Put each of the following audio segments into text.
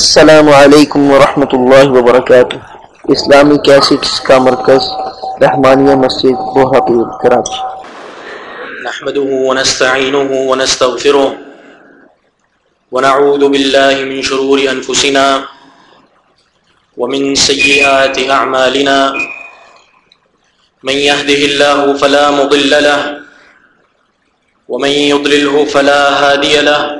السلام علیکم ورحمۃ اللہ وبرکاتہ۔ اسلامی کیسٹس کا مرکز، رحمانیہ مسجد بوہاپور کراچی نحمده ونستعينه ونستغفره ونعوذ بالله من شرور أنفسنا ومن سيئات أعمالنا من يهده الله فلا مضل له، ومن يضلله فلا هادي له۔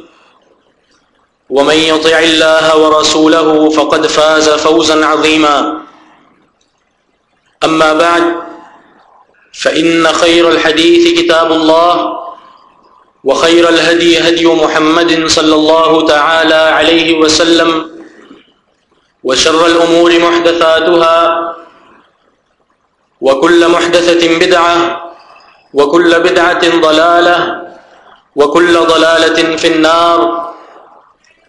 ومن يطع الله ورسوله فقد فاز فوزا عظيما. أما بعد، فإن خير الحديث كتاب الله، وخير الهدي هدي محمد صلى الله تعالى عليه وسلم، وشر الأمور محدثاتها، وكل محدثة بدعة، وكل بدعة ضلالة، وكل ضلالة في النار.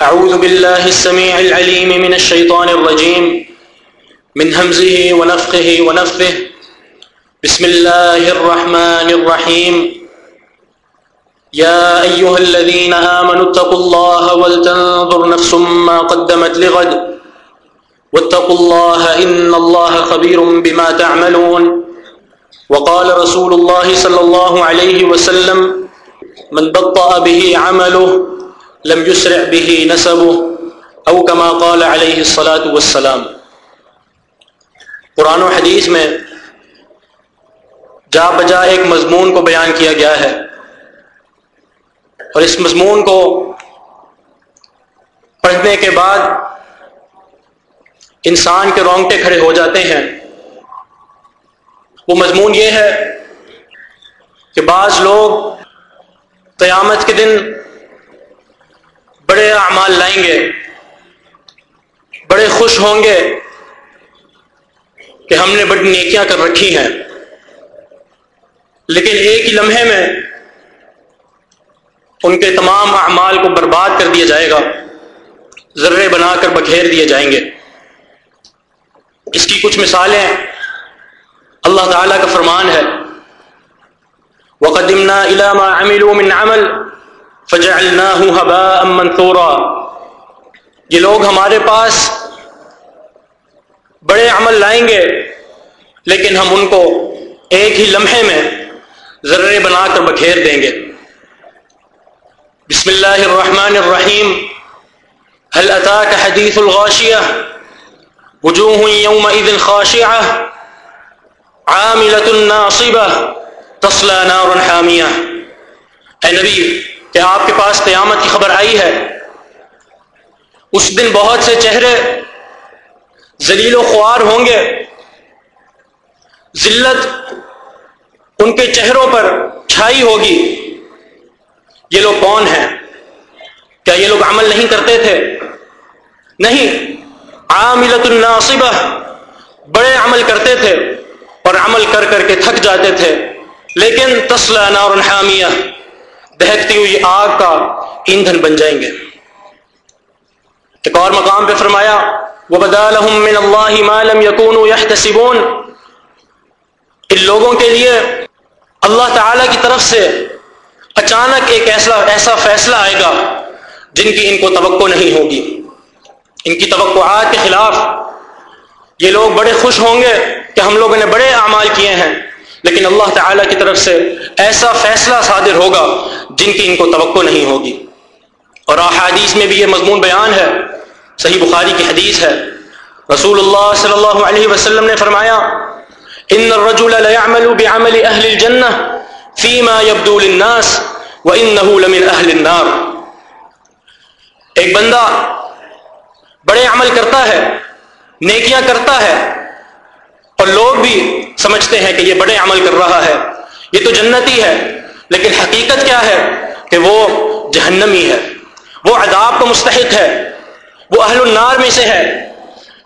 أعوذ بالله السميع العليم من الشيطان الرجيم. من همزه ونفقه ونفه بسم الله الرحمن الرحيم. يا أيها الذين آمنوا اتقوا الله ولتنظر نفس ما قدمت لغد. واتقوا الله إن الله خبير بما تعملون. وقال رسول الله صلى الله عليه وسلم من بطأ به عمله لم يسرع به نسبه او كما قال عليه الصلاة والسلام. قرآن و حدیث میں جا بجا ایک مضمون کو بیان کیا گیا ہے اور اس مضمون کو پڑھنے کے بعد انسان کے رونگٹے کھڑے ہو جاتے ہیں۔ وہ مضمون یہ ہے کہ بعض لوگ قیامت کے دن بڑے اعمال لائیں گے، بڑے خوش ہوں گے کہ ہم نے بڑی نیکیاں کر رکھی ہیں۔ لیکن ایک ہی لمحے میں ان کے تمام اعمال کو برباد کر دیا جائے گا، ذرے بنا کر بکھیر دیے جائیں گے۔ اس کی کچھ مثالیں اللہ تعالی کا فرمان ہے۔ وقدمنا الى ما عملوا من عمل فجعلناه هباء منثورا۔ یہ لوگ ہمارے پاس بڑے عمل لائیں گے، لیکن ہم ان کو ایک ہی لمحے میں ذرے بنا کر بکھیر دیں گے۔ بسم اللہ الرحمن الرحیم۔ هل اتاك حدیث الغاشیہ؟ وجوہ یومئذ خاشعہ۔ عاملة ناصبہ۔ تصلى نارا حامیہ۔ اے نبی کہ آپ کے پاس قیامت کی خبر آئی ہے۔ اس دن بہت سے چہرے ذلیل و خوار ہوں گے۔ ذلت ان کے چہروں پر چھائی ہوگی۔ یہ لوگ کون ہیں؟ کیا یہ لوگ عمل نہیں کرتے تھے؟ نہیں۔ عاملت الناصبہ بڑے عمل کرتے تھے اور عمل کر کر کے تھک جاتے تھے۔ لیکن تسلا نار حامیہ۔ دہتی ہوئی آگ کا ایندھن بن جائیں گے۔ ایک اور مقام پہ فرمایا وہ بدا من اللہ مالم یقون یحتسبون ان لوگوں کے لیے اللہ تعالی کی طرف سے اچانک ایک ایسا ایسا فیصلہ آئے گا جن کی ان کو توقع نہیں ہوگی۔ ان کی توقعات کے خلاف یہ لوگ بڑے خوش ہوں گے کہ ہم لوگوں نے بڑے اعمال کیے ہیں، لیکن اللہ تعالیٰ کی طرف سے ایسا فیصلہ صادر ہوگا جن کی ان کو توقع نہیں ہوگی۔ اور احادیث میں بھی یہ مضمون بیان ہے، صحیح بخاری کی حدیث ہے۔ رسول اللہ صلی اللہ علیہ وسلم نے فرمایا، ان الرجل ليعمل بعمل اهل الجنه فيما يبدو للناس وانه لمن اهل النار. ایک بندہ بڑے عمل کرتا ہے، نیکیاں کرتا ہے، اور لوگ بھی سمجھتے ہیں کہ یہ بڑے عمل کر رہا ہے۔ یہ تو جنتی ہے۔ لیکن حقیقت کیا ہے کہ وہ جہنمی ہے، وہ عذاب کو مستحق ہے، وہ اہل النار میں سے ہے۔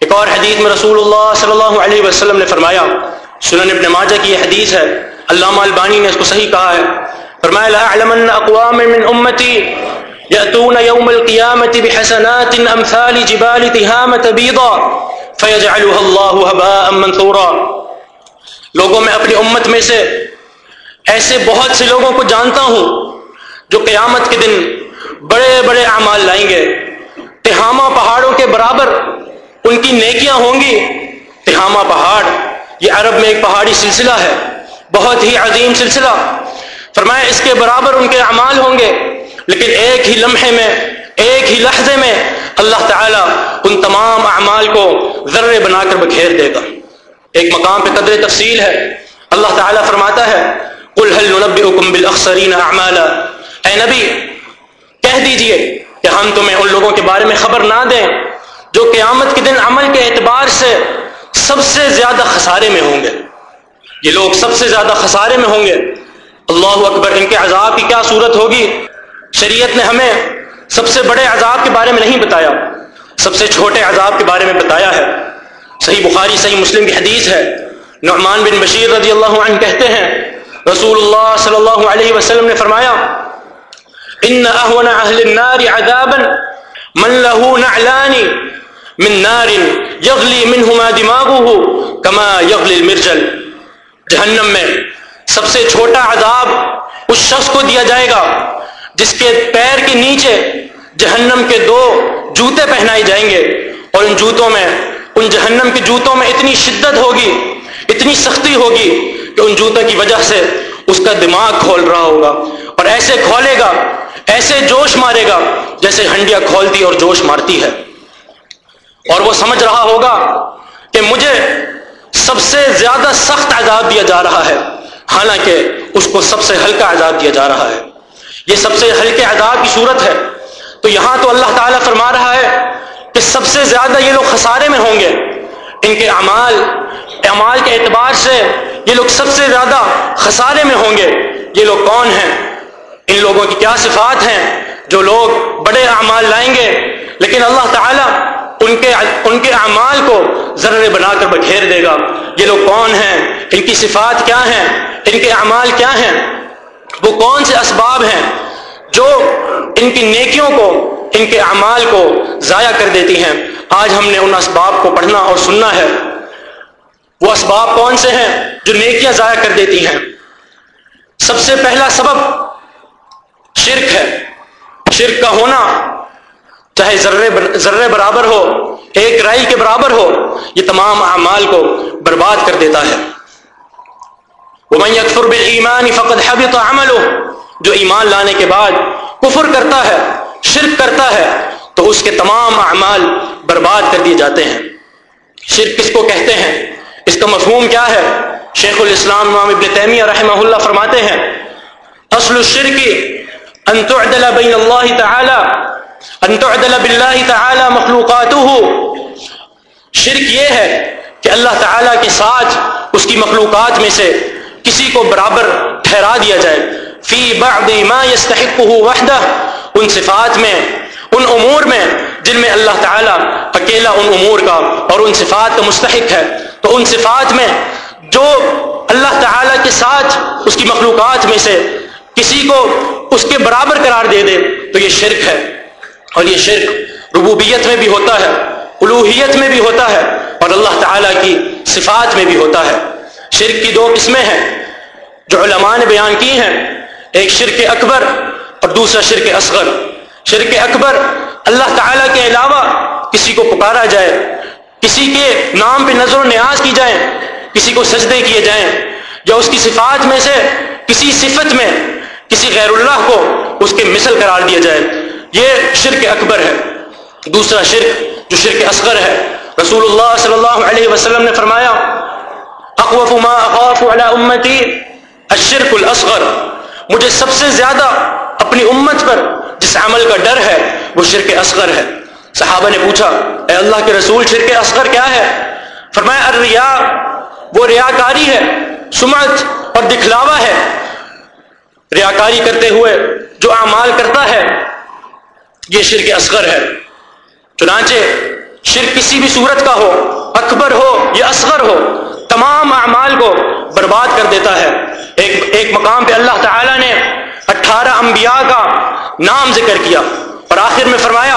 ایک اور حدیث میں رسول اللہ صلی اللہ علیہ وسلم نے فرمایا، سنن ابن ماجہ کی یہ حدیث ہے، علامہ البانی نے اس کو صحیح کہا ہے۔ فرمایا، لا اعلمن اقوام من امتی یأتون یوم القیامت بحسنات امثال جبال تہامت بیضا فیجعلها اللہ حباء منثورا۔ لوگوں میں اپنی امت میں سے ایسے بہت سے لوگوں کو جانتا ہوں جو قیامت کے دن بڑے بڑے اعمال لائیں گے۔ تہامہ پہاڑوں کے برابر ان کی نیکیاں ہوں گی۔ تہامہ پہاڑ، یہ عرب میں ایک پہاڑی سلسلہ ہے، بہت ہی عظیم سلسلہ۔ فرمایا اس کے برابر ان کے اعمال ہوں گے، لیکن ایک ہی لمحے میں، ایک ہی لحظے میں اللہ تعالیٰ ان تمام اعمال کو ذرے بنا کر بکھیر دے گا۔ ایک مقام پہ قدر تفصیل ہے۔ اللہ تعالیٰ فرماتا ہے قل هل ننبئكم بالاخسرین اعمالا اے نبی، کہہ دیجیے کہ ہم تمہیں ان لوگوں کے بارے میں خبر نہ دیں جو قیامت کے دن عمل کے اعتبار سے سب سے زیادہ خسارے میں ہوں گے۔ یہ لوگ سب سے زیادہ خسارے میں ہوں گے۔ اللہ اکبر، ان کے عذاب کی کیا صورت ہوگی؟ شریعت نے ہمیں سب سے بڑے عذاب کے بارے میں نہیں بتایا۔ سب سے چھوٹے عذاب کے بارے میں بتایا ہے۔ صحیح بخاری، صحیح مسلم کی حدیث ہے۔ نعمان بن بشیر رضی اللہ عنہ کہتے ہیں رسول اللہ صلی اللہ علیہ وسلم نے فرمایا ان اهون اهل النار عذابا من له نعلان من نار يغلي منهما دماغه كما يغلي المرجل جہنم میں سب سے چھوٹا عذاب اس شخص کو دیا جائے گا جس کے پیر کے نیچے جہنم کے دو جوتے پہنائے جائیں گے اور ان جوتوں میں، ان جہنم کے جوتوں میں اتنی شدت ہوگی، اتنی سختی ہوگی کہ ان جوتوں کی وجہ سے اس کا دماغ کھول رہا ہوگا اور ایسے کھولے گا، ایسے جوش مارے گا جیسے ہنڈیا کھولتی اور جوش مارتی ہے۔ اور وہ سمجھ رہا ہوگا کہ مجھے سب سے زیادہ سخت عذاب دیا جا رہا ہے۔ حالانکہ اس کو سب سے ہلکا عذاب دیا جا رہا ہے۔ یہ سب سے ہلکے عذاب کی صورت ہے۔ تو یہاں تو اللہ تعالیٰ فرما رہا ہے کہ سب سے زیادہ یہ لوگ خسارے میں ہوں گے۔ ان کے اعمال اعمال کے اعتبار سے یہ لوگ سب سے زیادہ خسارے میں ہوں گے۔ یہ لوگ کون ہیں؟ ان لوگوں کی کیا صفات ہیں جو لوگ بڑے اعمال لائیں گے؟ لیکن اللہ تعالیٰ ان کے ان کے اعمال کو ذرے بنا کر بکھیر دے گا۔ یہ لوگ کون ہیں؟ ان کی صفات کیا ہیں؟ ان کے اعمال کیا ہیں؟ وہ کون سے اسباب ہیں جو ان کی نیکیوں کو، ان کے اعمال کو ضائع کر دیتی ہیں؟ آج ہم نے ان اسباب کو پڑھنا اور سننا ہے۔ وہ اسباب کون سے ہیں؟ جو نیکیاں ضائع کر دیتی ہیں۔ سب سے پہلا سبب شرک ہے۔ شرک کا ہونا، چاہے ذرے ذرے برابر ہو، ایک رائی کے برابر ہو، یہ تمام اعمال کو برباد کر دیتا ہے۔ ومن يكفر بالایمان فقد حبط عمله۔ جو ایمان لانے کے بعد کفر کرتا ہے، شرک کرتا ہے، تو اس کے تمام اعمال برباد کر دیے جاتے ہیں۔ شرک کس کو کہتے ہیں؟ اس کا مفہوم کیا ہے؟ شیخ الاسلام امام ابن تیمیہ رحمہ اللہ فرماتے ہیں، اصل الشرک ان تعدل بین اللہ تعالی، ان تعدل باللہ تعالی مخلوقاته شرک یہ ہے کہ اللہ تعالی کے ساتھ اس کی مخلوقات میں سے کسی کو برابر ٹھہرا دیا جائے۔ فی بعض ما يستحقه وحدہ، ان صفات میں، ان امور میں جن میں اللہ تعالیٰ اکیلا ان امور کا اور ان صفات کا مستحق ہے۔ تو ان صفات میں جو اللہ تعالیٰ کے ساتھ اس کی مخلوقات میں سے کسی کو اس کے برابر قرار دے دے، تو یہ شرک ہے۔ اور یہ شرک ربوبیت میں بھی ہوتا ہے الوحیت میں بھی ہوتا ہے، اور اللہ تعالیٰ کی صفات میں بھی ہوتا ہے۔ شرک کی دو قسمیں ہیں جو علماء نے بیان کی ہیں، ایک شرک اکبر اور دوسرا شرک اصغر۔ شرک اکبر، اللہ تعالیٰ کے علاوہ کسی کو پکارا جائے، کسی کے نام پہ نظر و نیاز کی جائے کسی کو سجدے کیے جائیں یا اس کی صفات میں سے کسی صفت میں کسی غیر اللہ کو اس کے مثل قرار دیا جائے۔ یہ شرک اکبر ہے۔ دوسرا شرک جو شرک اصغر ہے۔ رسول اللہ صلی اللہ علیہ وسلم نے فرمایا اخوف ما اخاف على امتی الشرک الاصغر مجھے سب سے زیادہ اپنی امت پر جس عمل کا ڈر ہے، وہ شرک اصغر ہے۔ صحابہ نے پوچھا، اے اللہ کے رسول، شرک اصغر کیا ہے؟ فرمایا، الریا وہ ریاکاری ہے، سمعت اور دکھلاوا ہے۔ ریاکاری کرتے ہوئے جو اعمال کرتا ہے، یہ شرک اصغر ہے۔ چنانچہ شرک کسی بھی صورت کا ہو، اکبر ہو یا اصغر ہو، تمام اعمال کو برباد کر دیتا ہے۔ ایک ایک مقام پہ اللہ تعالی نے اٹھارہ انبیاء کا نام ذکر کیا۔ اور آخر میں فرمایا،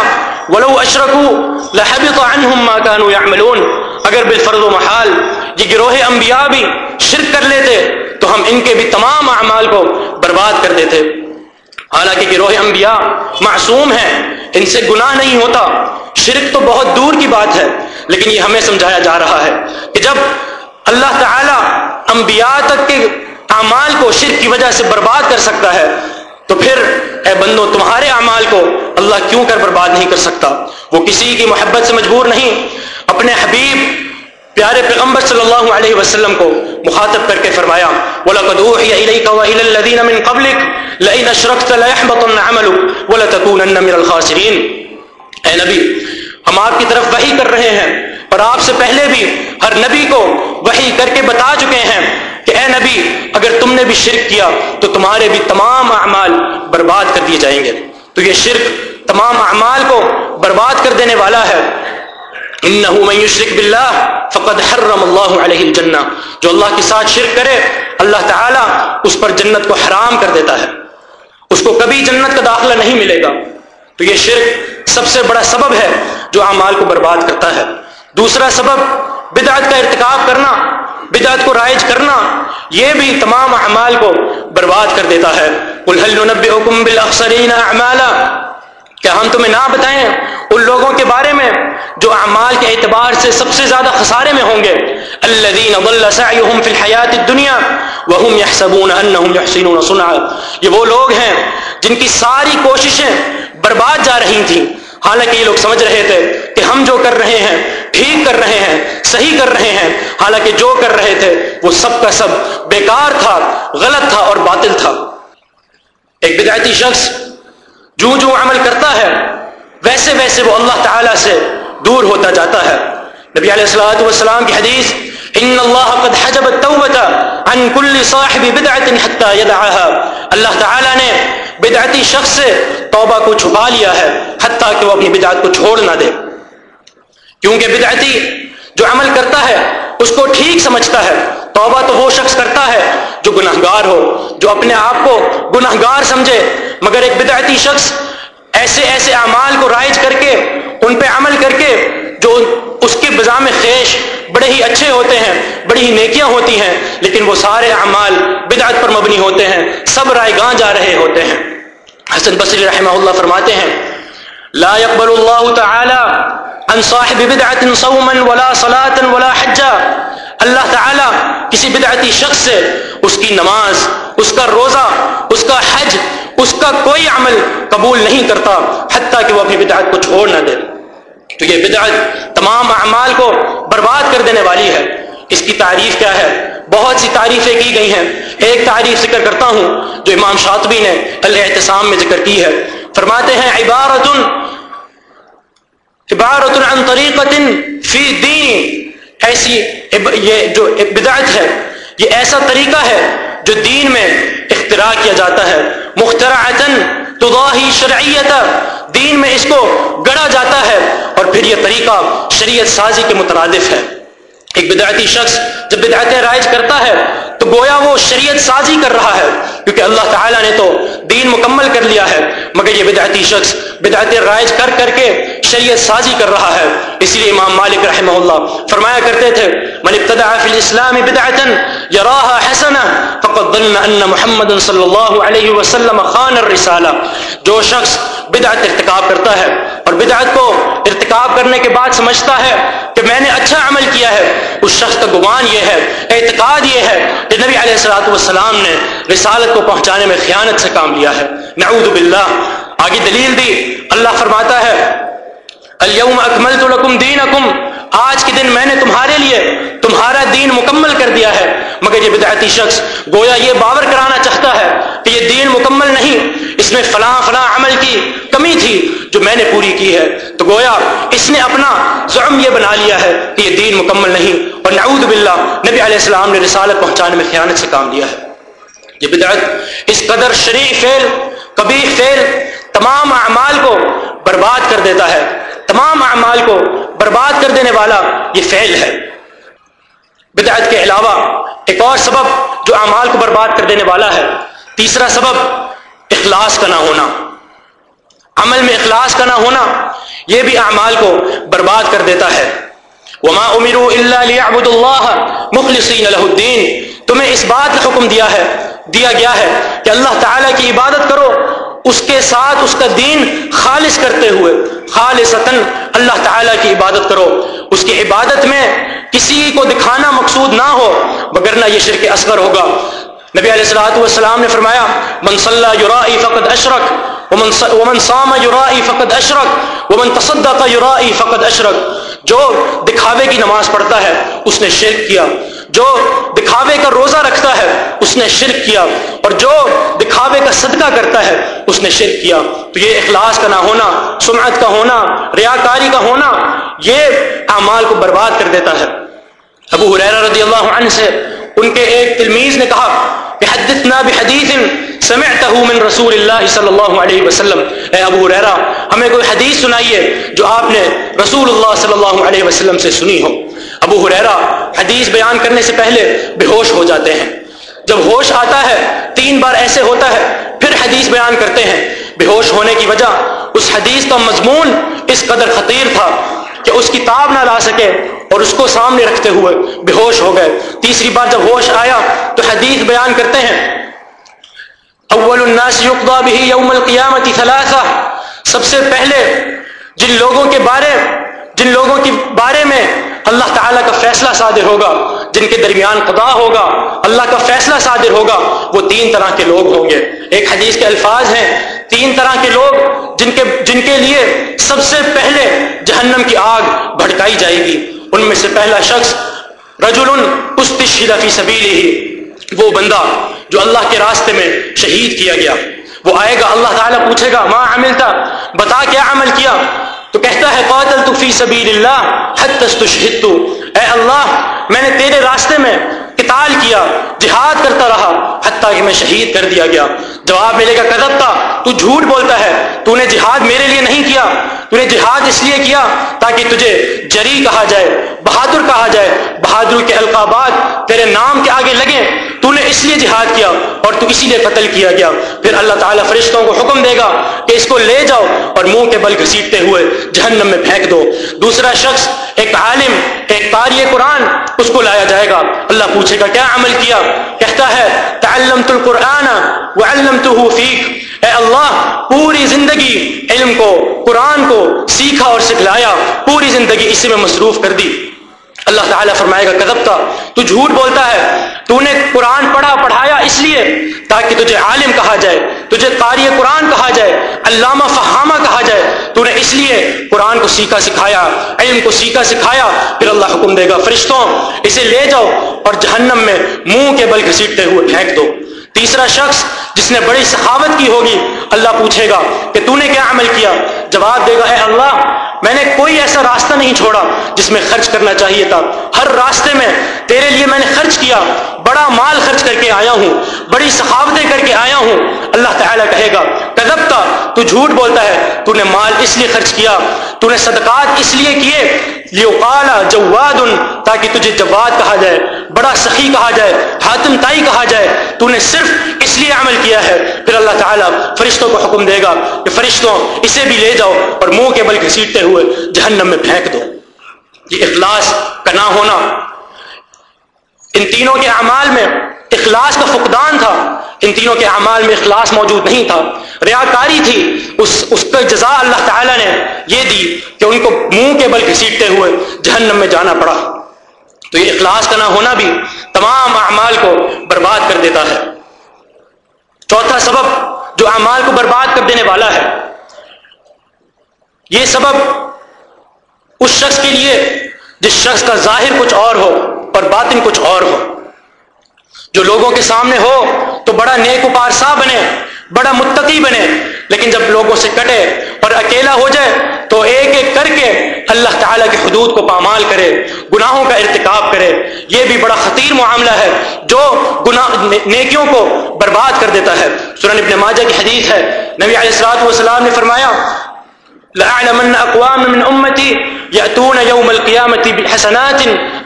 ولو اشرکو لحبط عنہم ما كانوا يعملون اگر بالفرض و محال یہ گروہ انبیاء بھی شرک کر لیتے، تو ہم ان کے بھی تمام اعمال کو برباد کر دیتے۔ حالانکہ گروہ انبیاء معصوم ہیں، ان سے گناہ نہیں ہوتا۔ شرک تو بہت دور کی بات ہے، لیکن یہ ہمیں سمجھایا جا رہا ہے کہ جب اللہ تعالی انبیاء تک کے اعمال کو شرک کی وجہ سے برباد کر سکتا ہے، تو پھر اے بندو، تمہارے اعمال کو اللہ کیوں کر برباد نہیں کر سکتا؟ وہ کسی کی محبت سے مجبور نہیں، اپنے حبیب پیارے پیغمبر صلی اللہ علیہ وسلم کو مخاطب کر کے فرمایا، وَلَقَدْ أُوحِيَ إِلَيْكَ وَإِلَى الَّذِينَ مِن قَبْلِكَ لَئِنْ أَشْرَكْتَ لَيَحْبَطَنَّ عَمَلُكَ وَلَتَكُونَنَّ مِنَ الْخَاسِرِينَ۔ اے نبی، ہم آپ کی طرف وحی کر رہے ہیں اور آپ سے پہلے بھی ہر نبی کو وحی کر کے بتا چکے ہیں کہ اے نبی، اگر تم نے بھی شرک کیا تو تمہارے بھی تمام اعمال برباد کر دیے جائیں گے۔ تو یہ شرک تمام اعمال کو برباد کر دینے والا ہے۔ انہو من یشرک باللہ فقد حرم اللہ علیہ الجنہ جو اللہ کے ساتھ شرک کرے، اللہ تعالی اس پر جنت کو حرام کر دیتا ہے۔ اس کو کبھی جنت کا داخلہ نہیں ملے گا۔ تو یہ شرک سب سے بڑا سبب ہے جو اعمال کو برباد کرتا ہے۔ دوسرا سبب، بدعت کا ارتکاب کرنا، بدعت کو رائج کرنا، یہ بھی تمام اعمال کو برباد کر دیتا ہے۔ قل هل ننبئكم بالاخسرین اعمالا کیا ہم تمہیں نہ بتائیں ان لوگوں کے بارے میں جو اعمال کے اعتبار سے سب سے زیادہ خسارے میں ہوں گے؟ الذين ضل سعيهم في الحياه الدنيا وهم يحسبون انهم يحسنون صنعا۔ یہ وہ لوگ ہیں جن کی ساری کوششیں برباد جا رہی تھیں۔ حالانکہ یہ لوگ سمجھ رہے تھے کہ ہم جو کر رہے ہیں ٹھیک کر رہے ہیں، صحیح کر رہے ہیں، حالانکہ جو کر رہے تھے وہ سب کا سب بیکار تھا، غلط تھا اور باطل تھا۔ ایک بدعتی شخص جو جو عمل کرتا ہے، ویسے ویسے وہ اللہ تعالی سے دور ہوتا جاتا ہے۔ نبی علیہ السلام والسلام کی حدیث، ان اللہ قد حجب التوبة عن كل صاحب بدعة حتى يدعها اللہ تعالی نے بدعتی شخص سے توبہ کو چھپا لیا ہے، حتیٰ کہ وہ اپنی بدعت کو چھوڑ نہ دے۔ کیونکہ بدعتی جو عمل کرتا ہے، اس کو ٹھیک سمجھتا ہے۔ توبہ تو وہ شخص کرتا ہے جو گناہگار ہو، جو اپنے آپ کو گناہگار سمجھے۔ مگر ایک بدعتی شخص ایسے ایسے اعمال کو رائج کر کے، ان پہ عمل کر کے، جو اس کے بزام خیش بڑے ہی اچھے ہوتے ہیں، بڑی ہی نیکیاں ہوتی ہیں، لیکن وہ سارے اعمال بدعت پر مبنی ہوتے ہیں، سب رائے گاں جا رہے ہوتے ہیں۔ حسن بصری رحمہ اللہ فرماتے ہیں، لا يقبل اللہ تعالی عن صاحب بدعت صوما ولا صلاة ولا حجا۔ اللہ تعالی کسی بدعتی شخص سے اس کی نماز، اس کا روزہ، اس کا حج، اس کا کوئی عمل قبول نہیں کرتا، حتیٰ کہ وہ اپنی بدعت کو چھوڑ نہ دے۔ تو یہ بدعت تمام اعمال کو برباد کر دینے والی ہے۔ اس کی تعریف کیا ہے؟ بہت سی تعریفیں کی گئی ہیں۔ ایک تعریف ذکر کرتا ہوں جو امام شاطبی نے الاحتسام میں ذکر کی ہے۔ فرماتے ہیں عبارت عبارت عن طریقت فی دین ایسی یہ جو بدعت ہے، یہ ایسا طریقہ ہے جو دین میں اختراع کیا جاتا ہے۔ مخترعتن تضاہی شرعیت دین میں اس کو گڑا جاتا ہے اور پھر یہ طریقہ شریعت سازی کے مترادف ہے۔ ایک بدعتی شخص جب بدعتیں رائج کرتا ہے، تو گویا وہ شریعت سازی کر رہا ہے۔ کیونکہ اللہ تعالیٰ نے تو دین مکمل کر لیا ہے، مگر یہ بدعتی شخص بدعت رائج کر کر کے شریعت سازی کر رہا ہے۔ اس لیے امام مالک رحمہ اللہ فرمایا کرتے تھے، من ابتدع فی الاسلام بدعتا یراها حسنا فقد ظن ان محمد صلی اللہ علیہ وسلم خان الرسالہ. جو شخص بدعت ارتکاب کرتا ہے اور بدعت کو ارتکاب کرنے کے بعد سمجھتا ہے کہ میں نے اچھا عمل کیا ہے، اس شخص کا گمان یہ ہے، اعتقاد یہ ہے کہ نبی علیہ السلاۃ والسلام نے رسالت کو پہنچانے میں خیانت سے کام لیا ہے۔ نعوذ باللہ آگے دلیل دی، اللہ فرماتا ہے اليوم اکملت لکم دینکم، آج کے دن میں نے تمہارے لیے تمہارا دین مکمل کر دیا ہے۔ مگر یہ بدعتی شخص گویا یہ باور کرانا چاہتا ہے کہ یہ دین مکمل نہیں، اس میں فلاں فلاں عمل کی کمی تھی جو میں نے پوری کی ہے۔ تو گویا اس نے اپنا زعم یہ بنا لیا ہے کہ یہ دین مکمل نہیں۔ اور نعوذ باللہ، نبی علیہ السلام نے رسالت پہنچانے میں خیانت سے کام لیا ہے۔ یہ بدعت اس قدر شریع فعل کبھی فعل تمام اعمال کو برباد کر دیتا ہے۔ تمام اعمال کو برباد کر دینے والا یہ فعل ہے۔ بدعت کے علاوہ ایک اور سبب جو اعمال کو برباد کر دینے والا ہے۔ تیسرا سبب، اخلاص کا نہ ہونا۔ عمل میں اخلاص کا نہ ہونا یہ بھی اعمال کو برباد کر دیتا ہے۔ وما امروا الا ليعبدوا الله مخلصين له الدين۔ تمہیں اس بات کا حکم دیا ہے، دیا گیا ہے کہ اللہ تعالی کی عبادت کرو۔ اس کے ساتھ اس کا دین خالص کرتے ہوئے خالص اللہ تعالیٰ کی عبادت کرو۔ اس کی عبادت میں کسی کو دکھانا مقصود نہ ہو مگر نہ یہ شرک اصغر ہوگا۔ نبی علیہ السلاۃ والسلام نے فرمایا من صلی یرائی فقد اشرک ومن, ومن صام فقد اشرک ومن تصدق یرائی فقد اشرک۔ جو دکھاوے کی نماز پڑھتا ہے اس نے شرک کیا۔ جو دکھاوے کا روزہ رکھتا ہے اس نے شرک کیا اور جو دکھاوے کا صدقہ کرتا ہے، اس نے شرک کیا۔ تو یہ اخلاص کا نہ ہونا، سمعت کا ہونا، ریاکاری کا ہونا، یہ اعمال کو برباد کر دیتا ہے۔ ابو حریرہ رضی اللہ عنہ سے ان کے ایک تلمیز نے کہا کہ حدثنا بحدیث سمعته من رسول اللہ صلی اللہ علیہ وسلم۔ اے ابو حریرہ ہمیں کوئی حدیث سنائیے جو آپ نے رسول اللہ صلی اللہ علیہ وسلم سے سنی ہو۔ ابو حریرا حدیث بیان کرنے سے پہلے بے ہوش ہو جاتے ہیں۔ جب ہوش آتا ہے، تین بار ایسے ہوتا ہے، پھر حدیث بیان کرتے ہیں۔ بے ہوش ہونے کی وجہ اس حدیث کا مضمون اس قدر خطیر تھا کہ اس کتاب نہ لا سکے اور اس کو سامنے رکھتے ہوئے بے ہوش ہو گئے۔ تیسری بار جب ہوش آیا تو حدیث بیان کرتے ہیں۔ اول الناس یقضى به یوم القیامت ثلاثہ۔ سب سے پہلے جن لوگوں کے بارے، جن لوگوں کے بارے میں اللہ تعالیٰ کا فیصلہ صادر ہوگا جن کے درمیان خدا ہوگا، اللہ کا فیصلہ صادر ہوگا، وہ تین طرح کے لوگ ہوں گے۔ ایک حدیث کے الفاظ ہیں، تین طرح کے لوگ جن کے جن کے لیے سب سے پہلے جہنم کی آگ بھڑکائی جائے گی۔ ان میں سے پہلا شخص رجل استشہد فی سبیلی ہی وہ بندہ جو اللہ کے راستے میں شہید کیا گیا۔ وہ آئے گا، اللہ تعالیٰ پوچھے گا، ماں عمل تھا بتا کیا عمل کیا؟ تو کہتا ہے، قاتل تو فی سبیل اللہ حد تستشہدتو اے اللہ، میں نے تیرے راستے میں قتال کیا، جہاد کرتا رہا، حتیٰ کہ میں شہید کر دیا گیا. جواب ملے گا کدب تھا تو جھوٹ بولتا ہے تو نے جہاد میرے لیے نہیں کیا تو نے جہاد اس لیے کیا تاکہ تجھے جری کہا جائے بہادر کہا جائے بہادر کے القابات تیرے نام کے آگے لگیں تو نے اس لیے جہاد کیا اور تو اسی لیے قتل کیا گیا۔ پھر اللہ تعالیٰ فرشتوں کو حکم دے گا کہ اس کو لے جاؤ اور منہ کے بل گھسیٹتے ہوئے جہنم میں پھینک دو۔ دوسرا شخص، ایک عالم، ایک قاری قرآن، اس کو لایا جائے گا۔ اللہ پوچھے گا، کیا عمل کیا؟ کہتا ہے، تعلمت القرآن وعلمته فیک اے اللہ، پوری زندگی علم کو، قرآن کو سیکھا اور سکھلایا، پوری زندگی اسی میں مصروف کر دی۔ اللہ تعالیٰ فرمائے گا کدب تھا، تو جھوٹ بولتا ہے تو نے قرآن پڑھا، پڑھایا اس لیے تاکہ تجھے عالم کہا جائے، تجھے قاری قرآن کہا جائے، علامہ فہامہ کہا جائے۔ تو نے اس لیے قرآن کو سیکھا سکھایا، علم کو سیکھا سکھایا، پھر اللہ حکم دے گا، فرشتوں، اسے لے جاؤ اور جہنم میں منہ کے بل گھسیٹتے ہوئے پھینک دو۔ تیسرا شخص جس نے بڑی سخاوت کی ہوگی، اللہ پوچھے گا کہ تو نے کیا عمل کیا؟ جواب دے گا، اے اللہ میں نے کوئی ایسا راستہ نہیں چھوڑا جس میں خرچ کرنا چاہیے تھا۔ ہر راستے میں تیرے لیے میں نے خرچ کیا۔ بڑا مال خرچ کر کے آیا ہوں۔ بڑی سخاوتیں کر کے آیا ہوں۔ اللہ تعالیٰ کہے گا کدبتا تو جھوٹ بولتا ہے۔ تو نے مال اس لیے خرچ کیا۔ تو نے صدقات اس لیے کیے یہ کالا جواد تاکہ تجھے جواد کہا جائے، بڑا سخی کہا جائے، حاتم تائی کہا جائے۔ تو نے صرف اس لیے عمل کیا ہے۔ پھر اللہ تعالیٰ فرشتوں کو حکم دے گا کہ فرشتوں، اسے بھی لے جاؤ اور منہ کے بل گھسیٹتے ہوئے جہنم میں پھینک دو۔ یہ اخلاص کا نہ ہونا۔ ان تینوں کے اعمال میں اخلاص کا فقدان تھا۔ ان تینوں کے اعمال میں اخلاص موجود نہیں تھا۔ ریاکاری تھی۔ اس اس کا جزا اللہ تعالیٰ نے یہ دی کہ ان کو منہ کے بل گھسیٹتے ہوئے جہنم میں جانا پڑا۔ تو یہ اخلاص کا نہ ہونا بھی تمام اعمال کو برباد کر دیتا ہے۔ چوتھا سبب جو اعمال کو برباد کر دینے والا ہے، یہ سبب اس شخص کے لیے جس شخص کا ظاہر کچھ اور ہو اور باطن کچھ اور ہو۔ جو لوگوں کے سامنے ہو تو بڑا نیک پارسا بنے، بڑا متقی بنے۔ لیکن جب لوگوں سے کٹے اور اکیلا ہو جائے تو ایک ایک کر کے اللہ تعالیٰ کی حدود کو پامال کرے، گناہوں کا ارتکاب کرے۔ یہ بھی بڑا خطیر معاملہ ہے جو گناہ، نیکیوں کو برباد کر دیتا ہے۔ سورن ابن ماجہ کی حدیث ہے، نبی علیہ السلاط والسلام نے فرمایا، لأعلمن أقوام من أمتي يأتون يوم القيامة بحسنات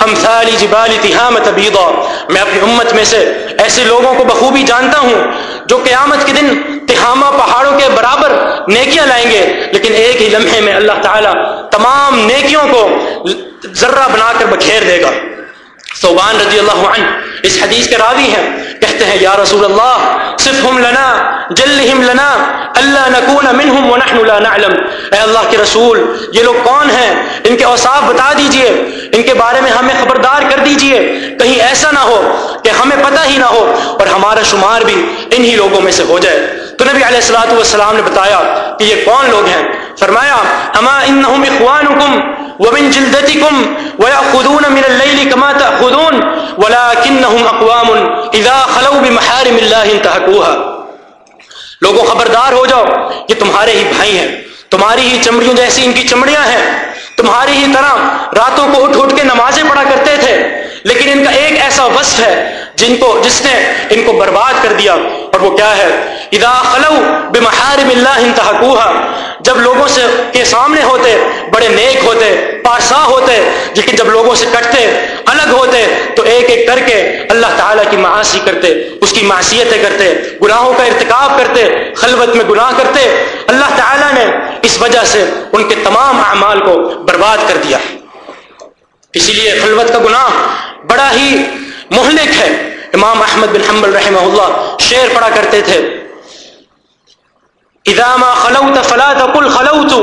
أمثال جبال تهامة بيضا میں اپنی امت میں سے ایسے لوگوں کو بخوبی جانتا ہوں جو قیامت کے دن تہامہ پہاڑوں کے برابر نیکیاں لائیں گے، لیکن ایک ہی لمحے میں اللہ تعالیٰ تمام نیکیوں کو ذرہ بنا کر بکھیر دے گا۔ صوبان رضی اللہ عنہ اس حدیث کے راوی ہیں۔ کہتے ہیں، یا رسول اللہ صفہم لنا، جلہم لنا، اللہ نکون منہم ونحن لا نعلم. اے اللہ کے رسول، یہ لوگ کون ہیں؟ ان کے اوصاف بتا دیجیے، ان کے بارے میں ہمیں خبردار کر دیجیے۔ کہیں ایسا نہ ہو کہ ہمیں پتہ ہی نہ ہو اور ہمارا شمار بھی انہی لوگوں میں سے ہو جائے۔ تو نبی علیہ السلاۃ والسلام نے بتایا کہ یہ کون لوگ ہیں؟ فرمایا، اما انہم اخوانکم ومن جلدتكم ويأخذون من الليل كما تأخذون ولكنهم أقوام إذا خلوا بمحارم الله انتهكوها لوگوں، خبردار ہو جاؤ یہ تمہارے ہی بھائی ہیں، تمہاری ہی چمڑیوں جیسی ان کی چمڑیاں ہیں۔ تمہاری ہی طرح راتوں کو اٹھ اٹھ کے نمازیں پڑھا کرتے تھے۔ لیکن ان کا ایک ایسا وصف ہے جن کو جس نے ان کو برباد کر دیا اور وہ کیا ہے؟ اذا خلو بمحارم اللہ انتہکوہا جب لوگوں سے کے سامنے ہوتے، بڑے نیک ہوتے پارسا ہوتے، لیکن جب لوگوں سے کٹتے الگ ہوتے، تو ایک ایک کر کے اللہ تعالیٰ کی معاشی کرتے، اس کی معاشیتیں کرتے، گناہوں کا ارتکاب کرتے، خلوت میں گناہ کرتے، اللہ تعالیٰ نے اس وجہ سے ان کے تمام اعمال کو برباد کر دیا۔ اسی لیے خلوت کا گناہ بڑا ہی مہلک ہے۔ امام احمد بن حنبل رحمہ اللہ شعر پڑا کرتے تھے۔ اذا ما خلوت فلا تقل خلوت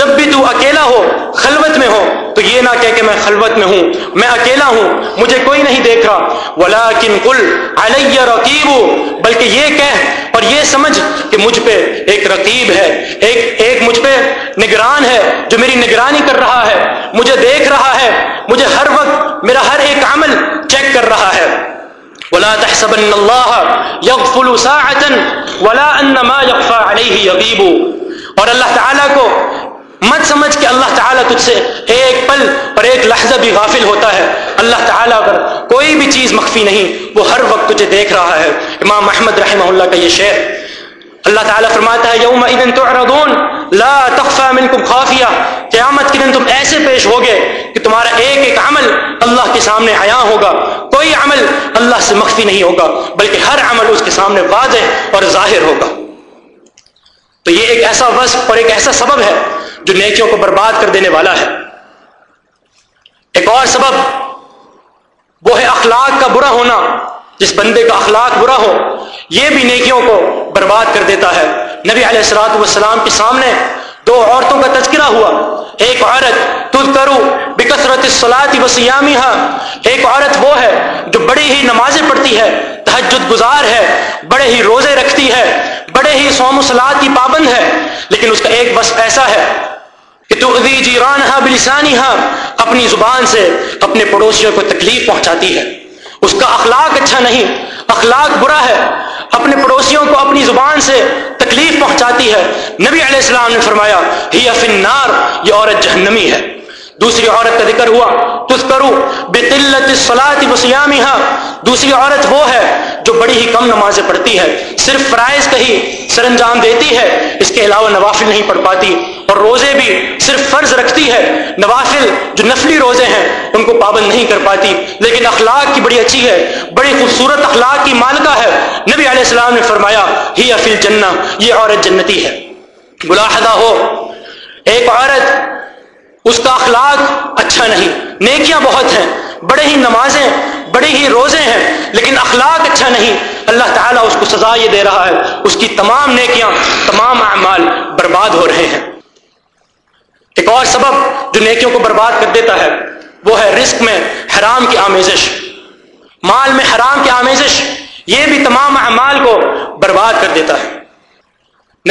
جب بھی تو اکیلا ہو، خلوت میں ہو، تو یہ نہ کہہ کہ میں خلوت میں ہوں، میں اکیلا ہوں، مجھے کوئی نہیں دیکھ رہا۔ ولیکن قل علی رقیب بلکہ یہ کہہ اور یہ سمجھ کہ مجھ پہ ایک رقیب ہے، ایک ایک مجھ پہ نگران ہے جو میری نگرانی کر رہا ہے، مجھے دیکھ رہا ہے، مجھے ہر وقت میرا ہر ایک عمل چیک کر رہا ہے۔ ولا تحسبن الله يغفل ساعة ولا ان ما يخفى عليه يغيب۔ اور اللہ تعالیٰ کو مت سمجھ کہ اللہ تعالیٰ تجھ سے ایک پل اور ایک لحظہ بھی غافل ہوتا ہے۔ اللہ تعالیٰ اگر کوئی بھی چیز مخفی نہیں، وہ ہر وقت تجھے دیکھ رہا ہے۔ امام احمد رحمہ اللہ کا یہ شعر۔ اللہ تعالیٰ فرماتا ہے، یوم تعرضون، لا تخفى منکم خافیہ۔ قیامت کے دن تم ایسے پیش ہوگے کہ تمہارا ایک ایک عمل اللہ کے سامنے عیاں ہوگا۔ کوئی عمل اللہ سے مخفی نہیں ہوگا، بلکہ ہر عمل اس کے سامنے واضح اور ظاہر ہوگا۔ تو یہ ایک ایسا وصف اور ایک ایسا سبب ہے جو نیکیوں کو برباد کر دینے والا ہے۔ ایک اور سبب وہ ہے اخلاق کا برا ہونا۔ جس بندے کا اخلاق برا ہو، یہ بھی نیکیوں کو برباد کر دیتا ہے۔ نبی علیہ السلاۃ والسلام کے سامنے دو عورتوں کا تذکرہ ہوا۔ ایک عورت تد کرو بکثرت سلاتی وسیامی ایک عورت وہ ہے جو بڑی ہی نمازیں پڑھتی ہے۔ تحجد گزار ہے، بڑے ہی روزے رکھتی ہے، بڑے ہی سوم و سلاد کی پابند ہے، لیکن اس کا ایک بس ایسا ہے کہ تو ادی جیران ہاں بلسانی ہاں اپنی زبان سے اپنے پڑوسیوں کو تکلیف پہنچاتی ہے۔ اس کا اخلاق اچھا نہیں، اخلاق برا ہے، اپنے پڑوسیوں کو اپنی زبان سے تکلیف تکلیف پہنچاتی ہے۔ نبی علیہ السلام نے فرمایا، ہی افنار یہ عورت جہنمی ہے۔ دوسری عورت کا ذکر ہوا تس کرو بے قلت سلاط وسیامی دوسری عورت وہ ہے جو بڑی ہی کم نمازیں پڑھتی ہے، صرف فرائض کا ہی سر انجام دیتی ہے، اس کے علاوہ نوافل نہیں پڑھ پاتی۔ اور روزے بھی صرف فرض رکھتی ہے، نوافل جو نفلی روزے ہیں، ان کو پابند نہیں کر پاتی۔ لیکن اخلاق کی بڑی اچھی ہے، بڑی خوبصورت اخلاق کی مالکہ ہے۔ نبی علیہ السلام نے فرمایا، ہی افیل جنہ یہ عورت جنتی ہے۔ ملاحدہ ہو۔ ایک عورت اس کا اخلاق اچھا نہیں۔ نیکیاں بہت ہیں، بڑے ہی نمازیں، بڑے ہی روزے ہیں، لیکن اخلاق اچھا نہیں۔ اللہ تعالیٰ اس کو سزا یہ دے رہا ہے، اس کی تمام نیکیاں، تمام اعمال برباد ہو رہے ہیں۔ ایک اور سبب جو نیکیوں کو برباد کر دیتا ہے، وہ ہے رزق میں حرام کی آمیزش۔ مال میں حرام کی آمیزش، یہ بھی تمام اعمال کو برباد کر دیتا ہے۔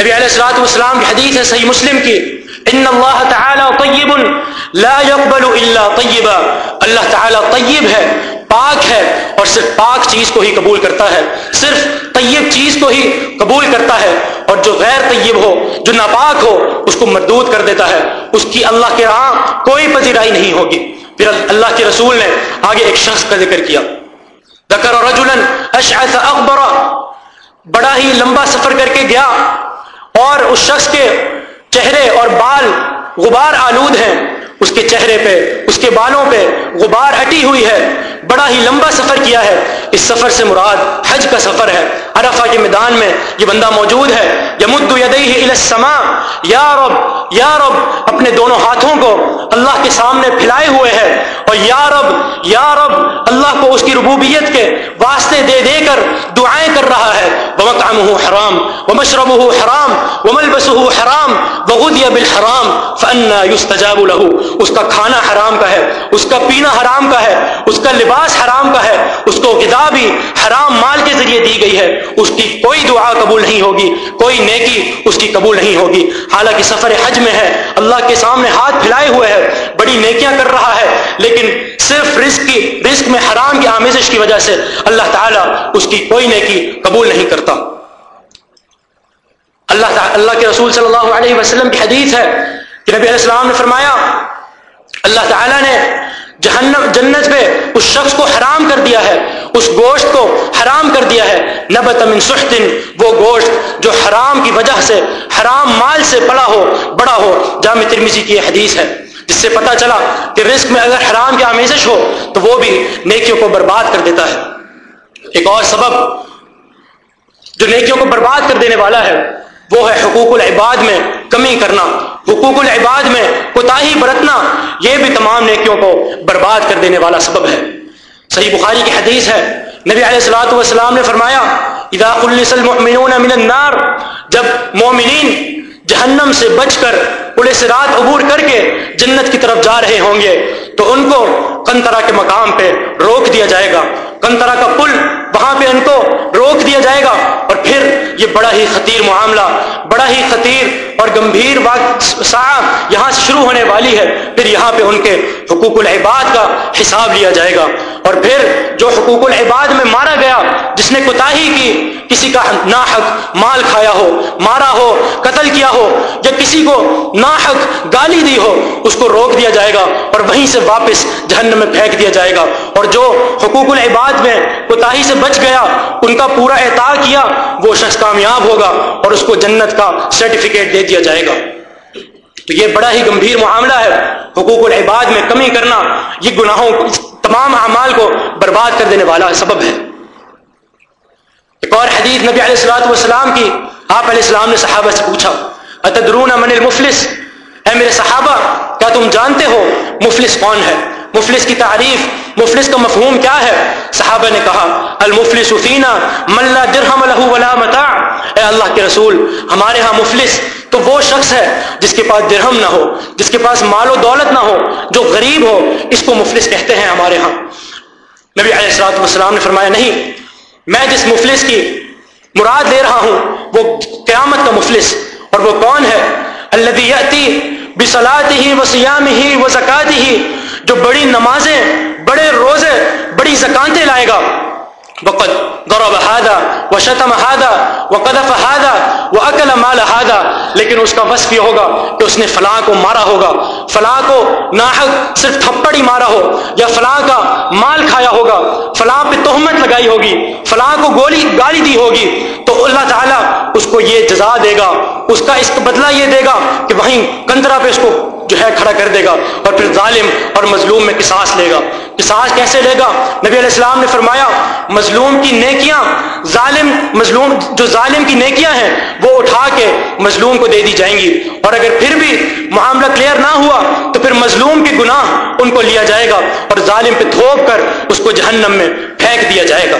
نبی علیہ السلاۃ والسلام کی حدیث ہے، صحیح مسلم کی۔ ان اللہ تعالی طیب لا يقبل الا طیبا اللہ تعالی طیب ہے، پاک ہے، اور صرف پاک چیز کو ہی قبول کرتا ہے، صرف طیب چیز کو ہی قبول کرتا ہے، اور جو غیر طیب ہو، جو ناپاک ہو، اس کو مردود کر دیتا ہے، اس کی اللہ کے راہ کوئی پذیرائی نہیں ہوگی۔ پھر اللہ کے رسول نے آگے ایک شخص کا ذکر کیا۔ ذکر رجلا اشعث اکبر بڑا ہی لمبا سفر کر کے گیا، اور اس شخص کے چہرے اور بال غبار آلود ہیں۔ اس کے چہرے پہ، اس کے بالوں پہ غبار ہٹی ہوئی ہے۔ بڑا ہی لمبا سفر کیا ہے۔ اس سفر سے مراد حج کا سفر ہے۔ عرفہ کے میدان میں یہ بندہ موجود ہے۔ یمد یدیہ السماء۔ یا رب یا رب، اپنے دونوں ہاتھوں کو اللہ کے سامنے پھیلائے ہوئے ہے۔ اور یا رب یا رب، اللہ کو اس کی ربوبیت کے واسطے دے دے کر دعائیں کر رہا ہے۔ ومطعمه حرام ومشربه حرام وملبسه حرام وغذي بالحرام فانا يستجاب له اس کا کھانا حرام کا ہے، اس کا پینا حرام کا ہے، اس کا لباس حرام کا ہے، اس کو غذا بھی حرام مال کے ذریعے دی گئی ہے، اس کی کوئی دعا قبول نہیں ہوگی، کوئی نیکی اس کی قبول نہیں ہوگی۔ حالانکہ سفر حج میں ہے، اللہ کے سامنے ہاتھ پھیلائے ہوئے ہے، بڑی نیکیاں کر رہا ہے، لیکن صرف رزق کی، رزق میں حرام کی آمیزش کی وجہ سے اللہ تعالیٰ اس کی کوئی نیکی قبول نہیں کرتا۔ اللہ تعالیٰ اللہ کے رسول صلی اللہ علیہ وسلم کی حدیث ہے کہ نبی علیہ السلام نے فرمایا، اللہ تعالیٰ نے جہنم، جنت پہ اس شخص کو حرام کر دیا ہے، اس گوشت کو حرام کر دیا ہے۔ نبت من سحتن، وہ گوشت جو حرام کی وجہ سے، حرام مال سے پڑا ہو، بڑا ہو۔ جامع ترمیزی کی یہ حدیث ہے، جس سے پتہ چلا کہ رزق میں اگر حرام کی آمیزش ہو، تو وہ بھی نیکیوں کو برباد کر دیتا ہے۔ ایک اور سبب جو نیکیوں کو برباد کر دینے والا ہے، وہ ہے حقوق العباد میں کمی کرنا۔ حقوق العباد میں کوتاہی برتنا یہ بھی تمام نیکیوں کو برباد کر دینے والا سبب ہے۔ صحیح بخاری کی حدیث ہے۔ نبی علیہ السلاۃ والسلام نے فرمایا، اذا خلص المؤمنون من النار جب مومنین جہنم سے بچ کر پولیس رات عبور کر کے جنت کی طرف جا رہے ہوں گے، تو ان کو کنترا کے مقام پہ روک دیا جائے گا۔ کنترا کا پل وہاں پہ ان کو روک دیا جائے گا۔ اور پھر یہ بڑا ہی خطیر معاملہ، بڑا ہی خطیر اور گمبھیر یہاں سے شروع ہونے والی ہے۔ پھر یہاں پہ ان کے حقوق العباد کا حساب لیا جائے گا۔ اور پھر جو حقوق العباد میں مارا گیا، جس نے کوتاہی کی، کسی کا ناحق مال کھایا ہو، مارا ہو، قتل کیا ہو، یا کسی کو ناحق گالی دی ہو، اس کو روک دیا جائے گا۔ اور وہیں سے واپس جہنم میں پھینک دیا جائے گا۔ اور جو حقوق العباد میں کوتاہی سے بچ گیا، ان کا پورا اعتاع کیا، وہ شخص کامیاب ہوگا اور اس کو جنت کا سرٹیفکیٹ دے دیا جائے گا۔ تو یہ بڑا ہی گمبھیر معاملہ ہے۔ حقوق العباد میں کمی کرنا، یہ گناہوں، تمام اعمال کو برباد کر دینے والا سبب ہے۔ ایک اور حدیث نبی علیہ السلاۃ والسلام کی، آپ علیہ السلام نے صحابہ سے پوچھا، اتدرون من المفلس؟ اے میرے صحابہ، کیا تم جانتے ہو مفلس کون ہے؟ مفلس کی تعریف مفلس کا مفہوم کیا ہے؟ صحابہ نے کہا المفلس فینا من لا درہم له ولا متاع. اے اللہ کے رسول، ہمارے ہاں مفلس تو وہ شخص ہے جس کے پاس درہم نہ ہو، جس کے پاس مال و دولت نہ ہو، جو غریب ہو، اس کو مفلس کہتے ہیں ہمارے ہاں۔ نبی علیہ السلاۃ والسلام نے فرمایا، نہیں، میں جس مفلس کی مراد لے رہا ہوں، وہ قیامت کا مفلس، اور وہ کون ہے؟ اللہ بسلاتی ہی الذي ياتي بصلاته وصيامه وزكاته جو بڑی نمازیں، بڑے روزے، بڑی زکاتیں لائے گا۔ وقد ضرب هذا وشتم هذا وقذف هذا واكل مال هذا۔ لیکن اس کا وصف یہ ہوگا کہ اس نے فلاں کو مارا ہوگا۔ فلاں کو ناحق صرف تھپڑ ہی مارا ہو، یا فلاں کا مال کھایا ہوگا۔ فلاں پہ تہمت لگائی ہوگی، فلاں کو گولی گالی دی ہوگی۔ تو اللہ تعالیٰ اس کو یہ جزا دے گا، اس کا اس بدلہ یہ دے گا کہ وہیں کندرا پہ اس کو جو ہے کھڑا کر دے گا اور پھر ظالم اور مظلوم میں قصاص لے گا۔ قصاص کیسے لے گا؟ نبی علیہ السلام نے فرمایا، مظلوم کی نیکیاں، ظالم، مظلوم جو ظالم کی نیکیاں ہیں، وہ اٹھا کے مظلوم کو دے دی جائیں گی۔ اور اگر پھر بھی معاملہ کلیئر نہ ہوا، تو پھر مظلوم کے گناہ ان کو لیا جائے گا اور ظالم پہ تھوپ کر اس کو جہنم میں پھینک دیا جائے گا۔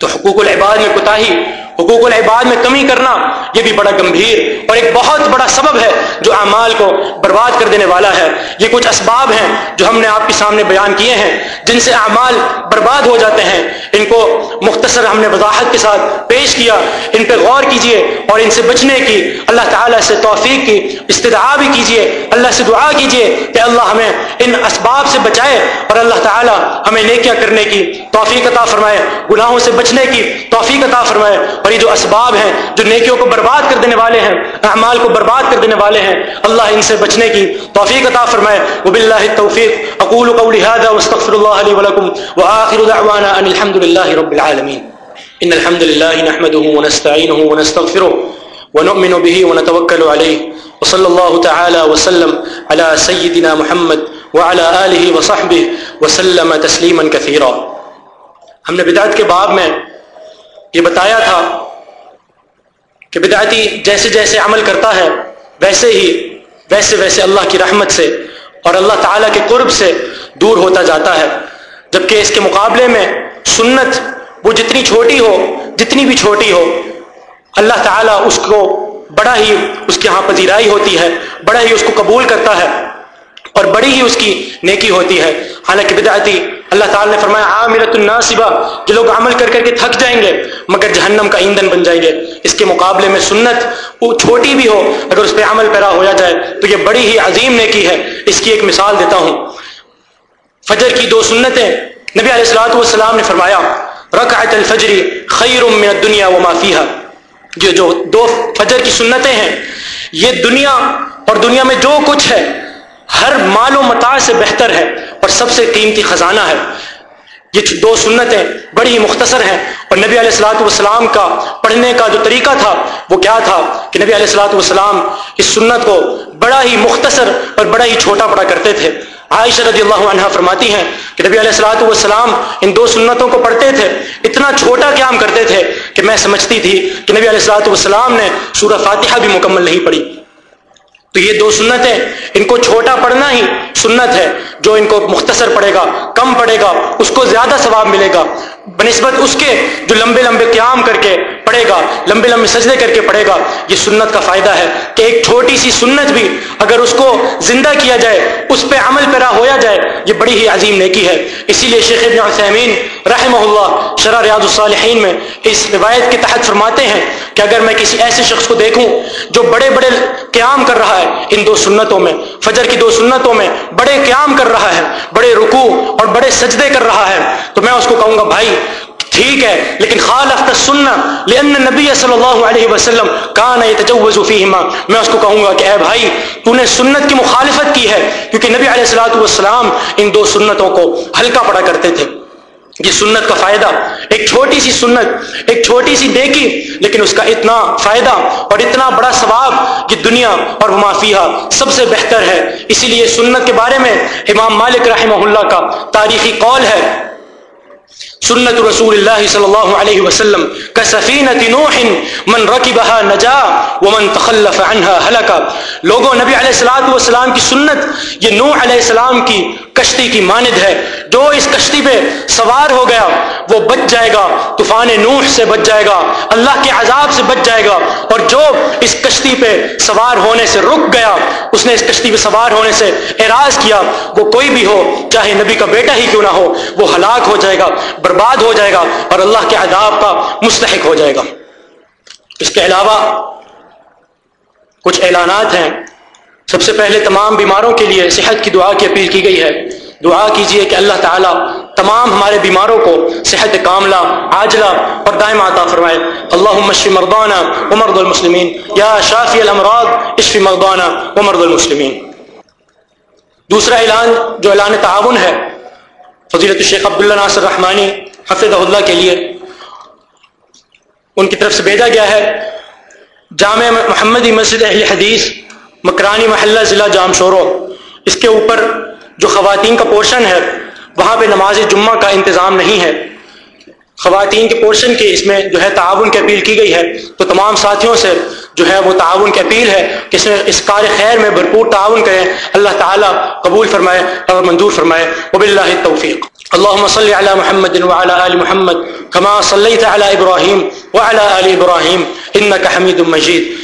تو حقوق العباد میں کوتاہی حقوق العباد میں کمی کرنا، یہ بھی بڑا گمبھیر اور ایک بہت بڑا سبب ہے جو اعمال کو برباد کر دینے والا ہے۔ یہ کچھ اسباب ہیں جو ہم نے آپ کے سامنے بیان کیے ہیں، جن سے اعمال برباد ہو جاتے ہیں۔ ان کو مختصر ہم نے وضاحت کے ساتھ پیش کیا۔ ان پہ غور کیجیے اور ان سے بچنے کی اللہ تعالیٰ سے توفیق کی، استدعا بھی کیجیے۔ اللہ سے دعا کیجیے کہ اللہ ہمیں ان اسباب سے بچائے اور اللہ تعالیٰ ہمیں نیکیاں کرنے کی توفیق عطا فرمائے، گناہوں سے بچنے کی توفیق عطا فرمائے۔ اور یہ جو اسباب ہیں، جو نیکیوں کو برباد کر دینے والے ہیں، اعمال کو برباد کر دینے والے ہیں، اللہ ان سے بچنے کی توفیق عطا فرمائے۔ وباللہ التوفیق۔ اقول قولی هذا واستغفر الله لي ولكم واخر دعوانا ان الحمد لله رب العالمين ان الحمد لله نحمده ونستعينه ونستغفره ونؤمن به ونتوكل عليه وصلى الله تعالى وسلم على سيدنا محمد وعلى اله وصحبه وسلم تسليما كثيرا ہم نے بدعت کے باب میں یہ بتایا تھا کہ بدعتی جیسے جیسے عمل کرتا ہے، ویسے ہی، ویسے ویسے اللہ کی رحمت سے اور اللہ تعالیٰ کے قرب سے دور ہوتا جاتا ہے۔ جبکہ اس کے مقابلے میں سنت وہ جتنی چھوٹی ہو، جتنی بھی چھوٹی ہو، اللہ تعالیٰ اس کو بڑا ہی اس کے ہاں پذیرائی ہوتی ہے، بڑا ہی اس کو قبول کرتا ہے اور بڑی ہی اس کی نیکی ہوتی ہے۔ حالانکہ بدعتی اللہ تعالیٰ نے فرمایا عامرت الناصبہ. جو لوگ عمل کر کر کے تھک جائیں گے، مگر جہنم کا ایندھن بن جائیں گے۔ اس کے مقابلے میں سنت وہ چھوٹی بھی ہو، اگر اس پہ عمل پیرا ہو جائے تو یہ بڑی ہی عظیم نیکی ہے۔ اس کی ایک مثال دیتا ہوں۔ فجر کی دو سنتیں۔ نبی علیہ السلاۃ والسلام نے فرمایا، رکعت الفجری خیر من الدنیا وما فیها جو جو دو فجر کی سنتیں ہیں، یہ دنیا اور دنیا میں جو کچھ ہے، ہر مال و متا سے بہتر ہے۔ اور سب سے قیمتی خزانہ ہے۔ یہ دو سنتیں بڑی ہی مختصر ہیں۔ اور نبی علیہ السلاۃ والسلام کا پڑھنے کا جو طریقہ تھا، وہ کیا تھا کہ نبی علیہ السلاۃ والسلام اس سنت کو بڑا ہی مختصر اور بڑا ہی چھوٹا پڑا کرتے تھے۔ عائشہ رضی اللہ عنہ فرماتی ہیں کہ نبی علیہ السلاۃ والسلام ان دو سنتوں کو پڑھتے تھے۔ اتنا چھوٹا قیام کرتے تھے کہ میں سمجھتی تھی کہ نبی علیہ السلاۃ والسلام نے سورہ فاتحہ بھی مکمل نہیں پڑھی۔ تو یہ دو سنتیں ان کو چھوٹا پڑھنا ہی سنت ہے جو ان کو مختصر پڑے گا، کم پڑے گا، اس کو زیادہ ثواب ملے گا۔ بنسبت اس کے جو لمبے لمبے قیام کر کے پڑے گا، لمبے لمبے سجدے کر کے پڑے گا، یہ سنت کا فائدہ ہے کہ ایک چھوٹی سی سنت بھی اگر اس کو زندہ کیا جائے، اس پہ عمل پیرا ہویا جائے، یہ بڑی ہی عظیم نیکی ہے۔ اسی لیے شیخ ابن عثیمین رحمہ اللہ شرح ریاض الصالحین میں اس روایت کے تحت فرماتے ہیں کہ اگر میں کسی ایسے شخص کو دیکھوں جو بڑے بڑے قیام کر رہا ہے ان دو سنتوں میں۔ فجر کی دو سنتوں میں بڑے قیام کر رہا ہے، بڑے رکو اور بڑے سجدے کر رہا ہے۔ تو میں اس کو کہوں گا، بھائی، ٹھیک ہے، لیکن خالف سننا لأن نبی صلی اللہ علیہ وسلم کان يتجوز فیہما۔ میں اس کو کہوں گا کہ اے بھائی، تو نے سنت کی مخالفت کی ہے، کیونکہ نبی علیہ الصلوۃ والسلام ان دو سنتوں کو ہلکا پڑا کرتے تھے۔ یہ سنت کا فائدہ۔ ایک چھوٹی سی سنت، ایک چھوٹی سی دیکھی لیکن اس کا اتنا فائدہ اور اتنا بڑا ثواب یہ دنیا اور معافیہ سب سے بہتر ہے۔ اسی لیے سنت کے بارے میں امام مالک رحمہ اللہ کا تاریخی قول ہے۔ سنت رسول اللہ صلی اللہ علیہ وسلم کا سفینت نوح من رکبها نجا ومن تخلف عنها لوگوں، نبی علیہ السلام والسلام کی سنت، یہ نوح علیہ السلام کی کشتی کی ماند ہے۔ جو اس کشتی پہ سوار ہو گیا، وہ بچ جائے گا۔ طوفان نوح سے بچ جائے گا۔ اللہ کے عذاب سے بچ جائے گا۔ اور جو اس کشتی پہ سوار ہونے سے رک گیا، اس نے اس کشتی پہ سوار ہونے سے اعراض کیا، وہ کوئی بھی ہو، چاہے نبی کا بیٹا ہی کیوں نہ ہو، وہ ہلاک ہو جائے گا، برباد ہو جائے گا اور اللہ کے عذاب کا مستحق ہو جائے گا۔ اس کے علاوہ کچھ اعلانات ہیں۔ سب سے پہلے تمام بیماروں کے لیے صحت کی دعا کی اپیل کی گئی ہے۔ دعا کیجیے کہ اللہ تعالیٰ تمام ہمارے بیماروں کو صحت کاملہ، عاجلہ اور دائم عطا فرمائے۔ اللہ مشفی مردانہ عمرد المسلمین۔ یا شافی الامراض اشفی مردانہ عمرد المسلمین۔ دوسرا اعلان جو اعلان تعاون ہے، فضیلت الشیخ عبداللہ ناصر رحمانی حفظ اللہ کے لیے۔ ان کی طرف سے بھیجا گیا ہے۔ جامع محمدی مسجد اہل حدیث مکرانی محلہ ضلع جام شورو اس کے اوپر جو خواتین کا پورشن ہے، وہاں پہ نماز جمعہ کا انتظام نہیں ہے۔ خواتین کے پورشن کی اس میں جو ہے تعاون کی اپیل کی گئی ہے۔ تو تمام ساتھیوں سے جو ہے وہ تعاون کی اپیل ہے کہ اس اس کار خیر میں بھرپور تعاون کریں۔ اللہ تعالیٰ قبول فرمائے اور منظور فرمائے۔ وب اللہ توفیق اللهم صل على محمد وعلى آل محمد كما صليت على إبراهيم وعلى آل إبراهيم إنك حميد مجيد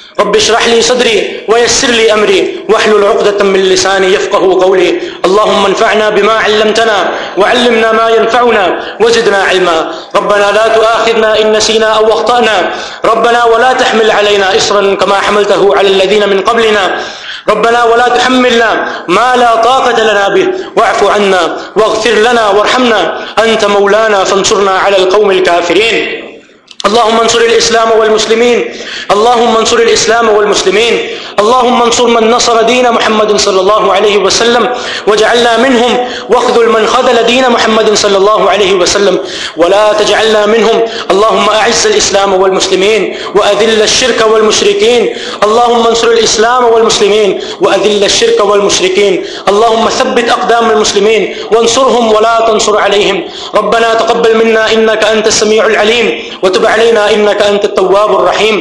رب اشرح لي صدري ويسر لي امري واحلل عقدة من لساني يفقهوا قولي. اللهم انفعنا بما علمتنا وعلمنا ما ينفعنا وزدنا علما. ربنا لا تؤاخذنا ان نسينا او اخطانا ربنا ولا تحمل علينا اصرا كما حملته على الذين من قبلنا. ربنا ولا تحملنا ما لا طاقة لنا به. واعف عنا واغفر لنا وارحمنا. أنت مولانا فانصرنا على القوم الكافرين. اللهم انصر الإسلام والمسلمين اللهم انصر الإسلام والمسلمين اللهم انصر من نصر دين محمد صلى الله عليه وسلم وجعلنا منهم واخذل من خذل دين محمد صلى الله عليه وسلم ولا تجعلنا منهم اللهم أعز الإسلام والمسلمين وأذل الشرك والمشركين اللهم انصر الإسلام والمسلمين وأذل الشرك والمشركين اللهم ثبت أقدام المسلمين وانصرهم ولا تنصر عليهم ربنا تقبل منا إنك أنت السميع العليم وتب علينا إنك أنت التواب الرحيم